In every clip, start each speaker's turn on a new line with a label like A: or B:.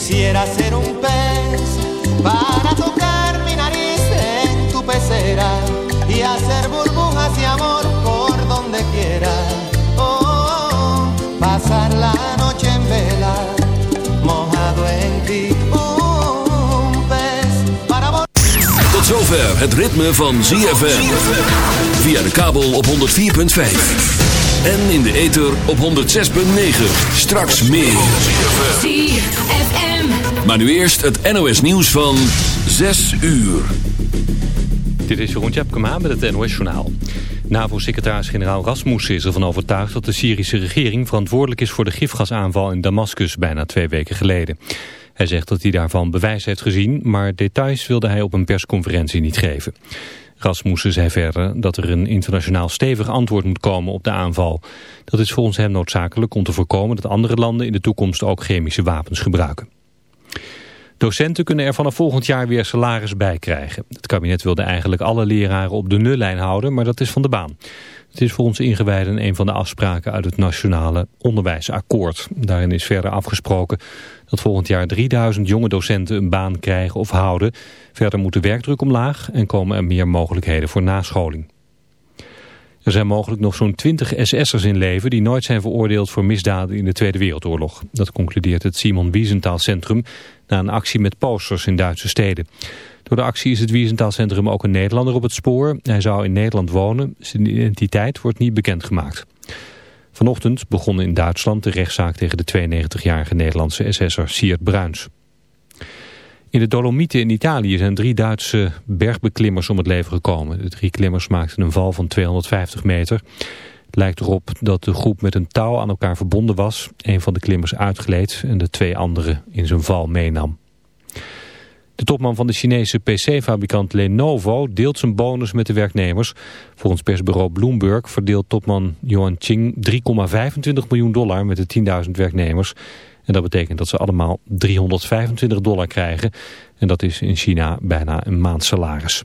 A: Quisiera ser un pez para tocar mi nariz en tu pecera y hacer burbujas de amor por donde quiera. Oh, pasar la noche en vela, mojado en ti. Un pez para
B: Tot zover het ritme van ZFM. Via de kabel op 104.5. En in de ether op 106.9. Straks meer. Maar nu eerst het NOS nieuws van 6 uur.
C: Dit is Jeroen Tjepkema met het NOS Journaal. NAVO-secretaris-generaal Rasmussen is ervan overtuigd dat de Syrische regering verantwoordelijk is voor de gifgasaanval in Damascus bijna twee weken geleden. Hij zegt dat hij daarvan bewijs heeft gezien, maar details wilde hij op een persconferentie niet geven. Rasmussen zei verder dat er een internationaal stevig antwoord moet komen op de aanval. Dat is volgens hem noodzakelijk om te voorkomen dat andere landen in de toekomst ook chemische wapens gebruiken. Docenten kunnen er vanaf volgend jaar weer salaris bij krijgen. Het kabinet wilde eigenlijk alle leraren op de nullijn houden, maar dat is van de baan. Het is voor ons ingewijden een van de afspraken uit het Nationale Onderwijsakkoord. Daarin is verder afgesproken dat volgend jaar 3000 jonge docenten een baan krijgen of houden. Verder moet de werkdruk omlaag en komen er meer mogelijkheden voor nascholing. Er zijn mogelijk nog zo'n 20 SS'ers in leven die nooit zijn veroordeeld voor misdaden in de Tweede Wereldoorlog. Dat concludeert het Simon Wiesenthal Centrum na een actie met posters in Duitse steden. Door de actie is het Wiesenthal Centrum ook een Nederlander op het spoor. Hij zou in Nederland wonen. Zijn identiteit wordt niet bekendgemaakt. Vanochtend begon in Duitsland de rechtszaak tegen de 92-jarige Nederlandse SS'er Siert Bruins. In de Dolomieten in Italië zijn drie Duitse bergbeklimmers om het leven gekomen. De drie klimmers maakten een val van 250 meter. Het lijkt erop dat de groep met een touw aan elkaar verbonden was. Een van de klimmers uitgleed en de twee anderen in zijn val meenam. De topman van de Chinese PC-fabrikant Lenovo deelt zijn bonus met de werknemers. Volgens persbureau Bloomberg verdeelt topman Yuan Qing 3,25 miljoen dollar met de 10.000 werknemers. En dat betekent dat ze allemaal 325 dollar krijgen. En dat is in China bijna een maand salaris.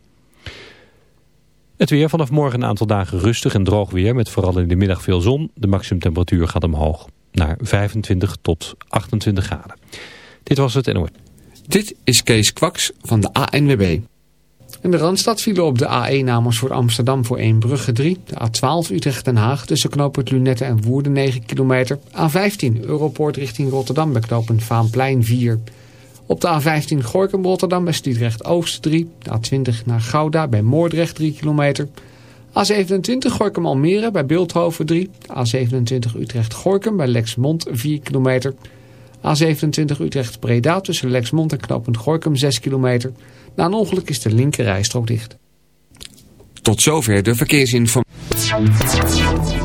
C: Het weer vanaf morgen een aantal dagen rustig en droog weer... met vooral in de middag veel zon. De maximumtemperatuur gaat omhoog naar 25 tot 28 graden. Dit was het NOS.
D: Dit is Kees Kwaks van de ANWB. In de Randstad vielen op de A1 namens voor Amsterdam voor 1 Brugge 3. De A12 Utrecht-Den Haag tussen knooppunt Lunette en Woerden 9 kilometer. A15 Europoort richting Rotterdam bij knooppunt Vaanplein 4. Op de A15 Gorkum-Rotterdam bij Sliedrecht-Oost 3. De A20 naar Gouda bij Moordrecht 3 kilometer. A27 Gorkum-Almere bij Beeldhoven 3. A27 Utrecht-Gorkum bij Lexmond 4 kilometer. A27 Utrecht-Breda tussen Lexmond en knooppunt Gorkum 6 kilometer. Na een ongeluk is de linker rijstrook dicht. Tot zover de verkeersinformatie.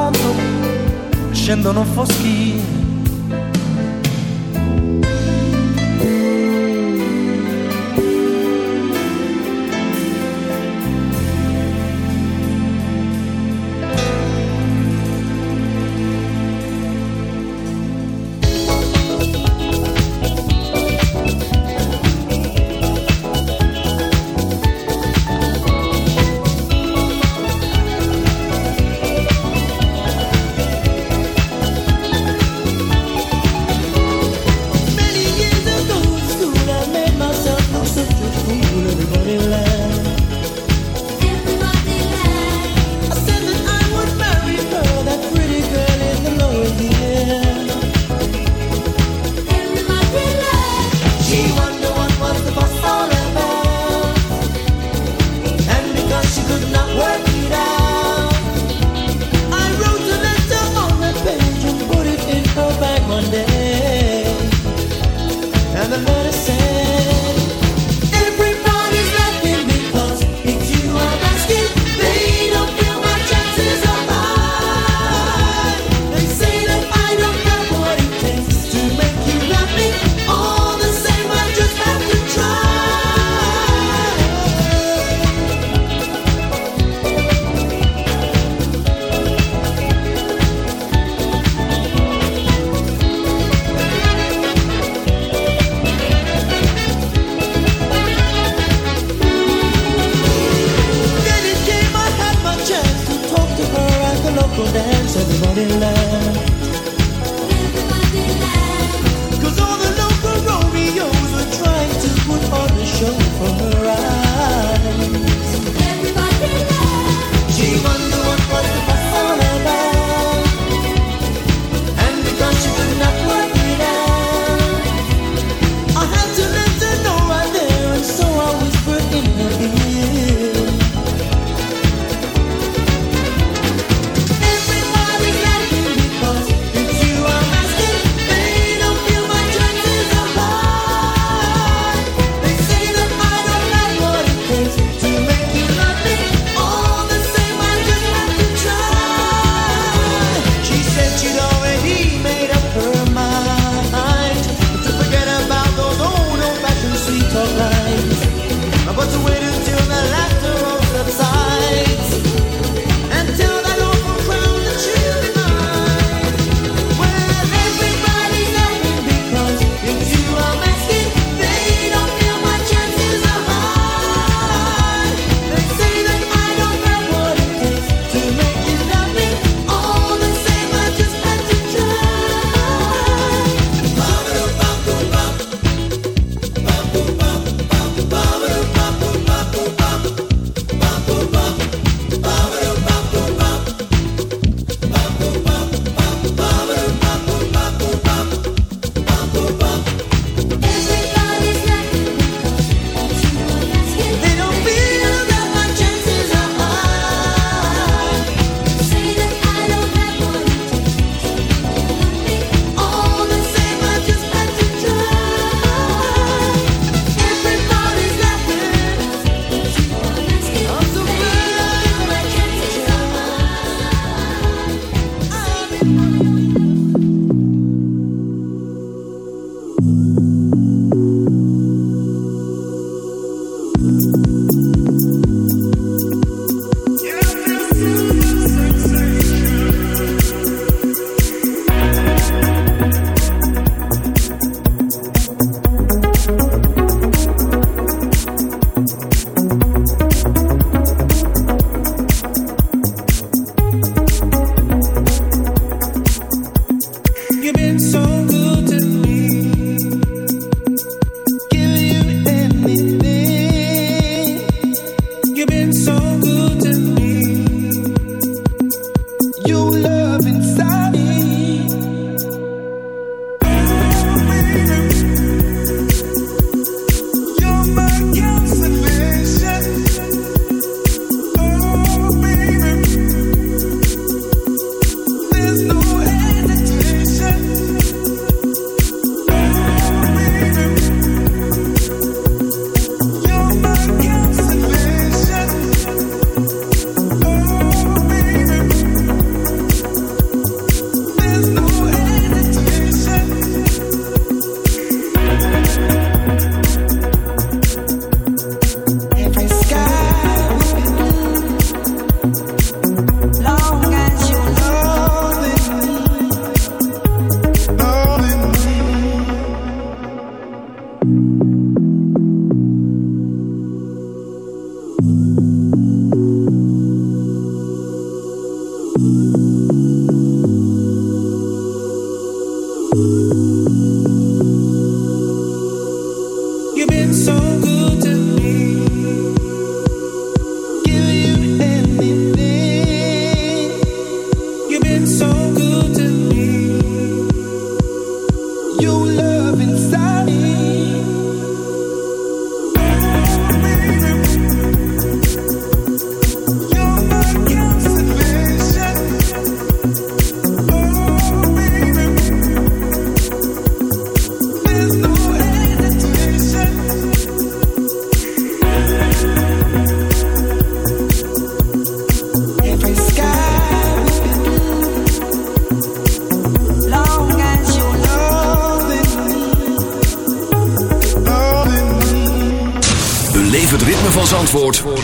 E: scendo non foschi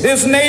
F: His name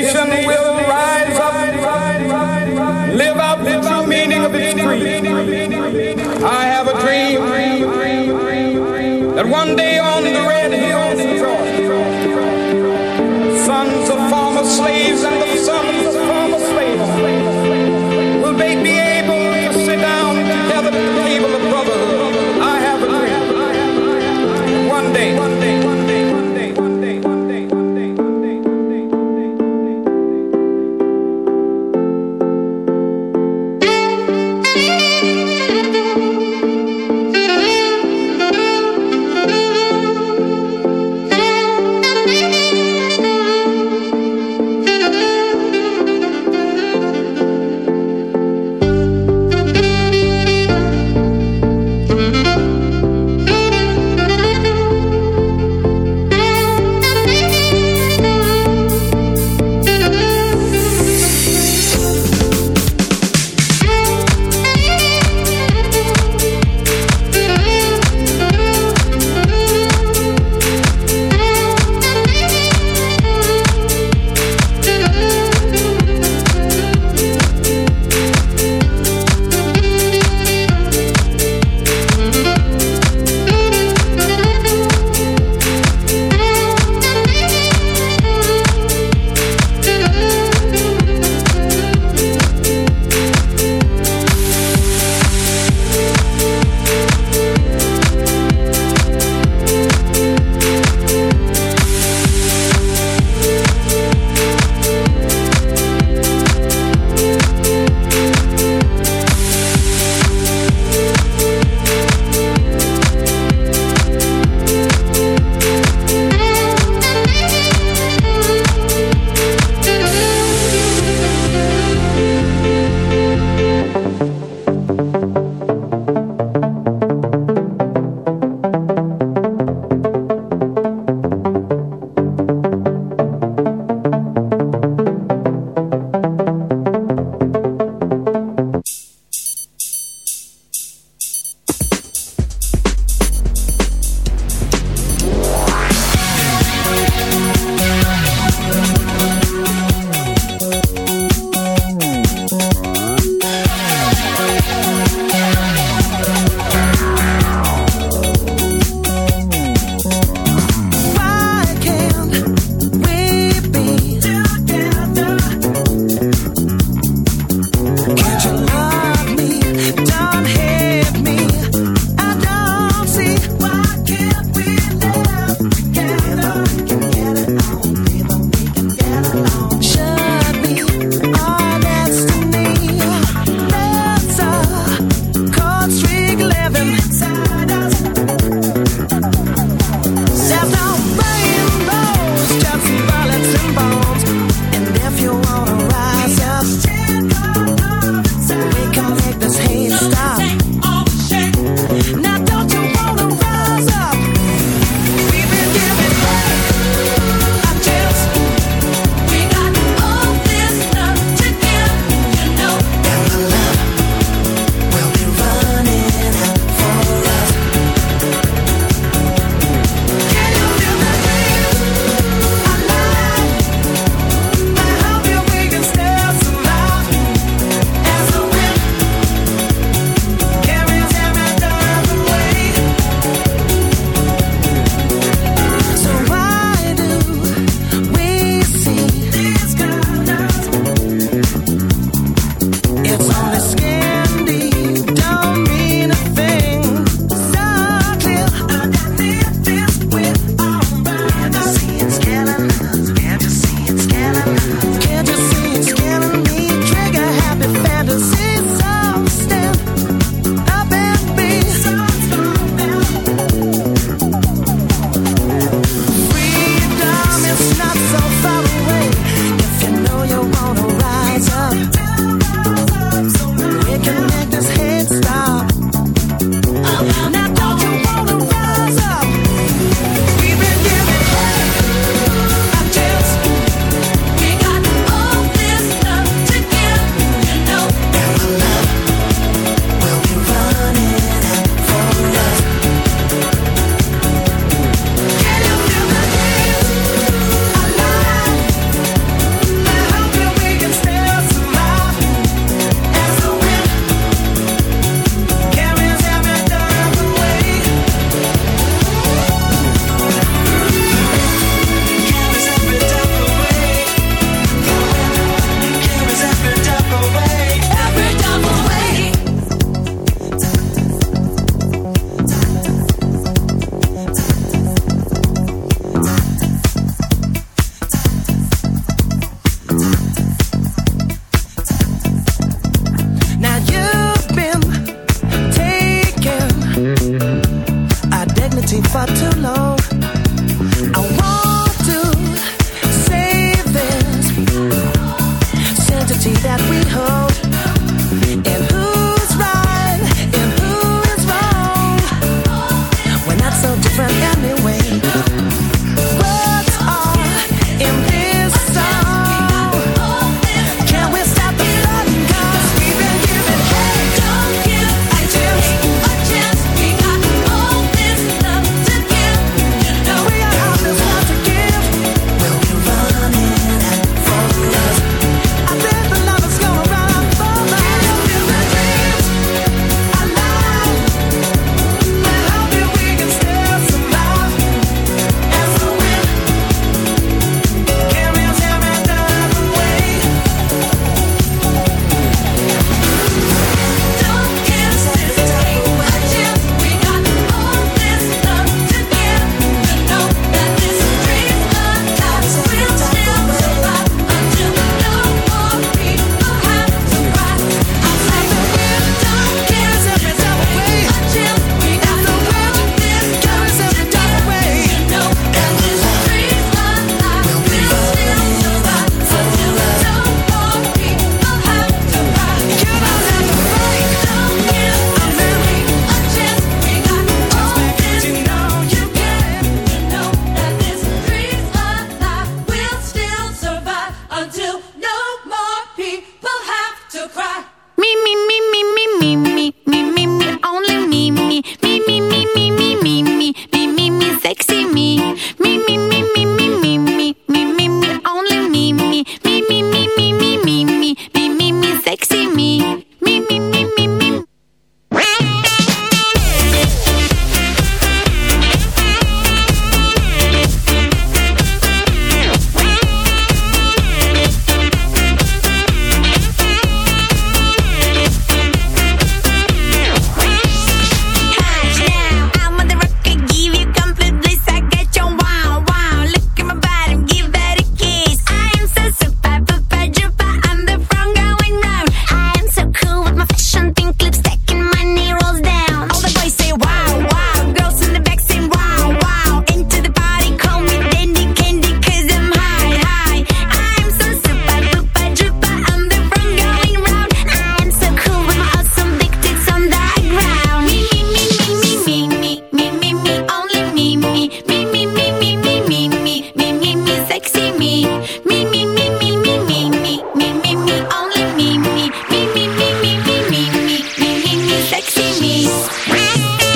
F: sexy me.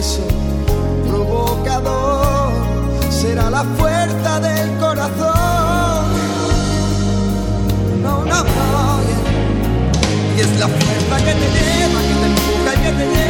F: beso provocador será la fuerza del corazón. No, no, no. Y es la fuerza que te lleva, que te empuja y que te lleva.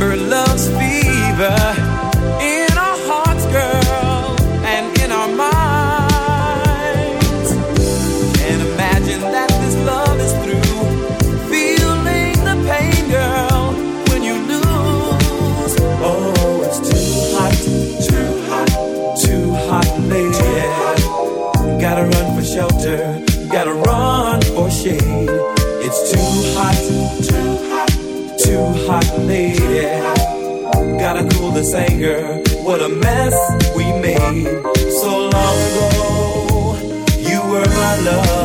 G: remember love's fever. finger. What a mess we made so long ago. You were my love.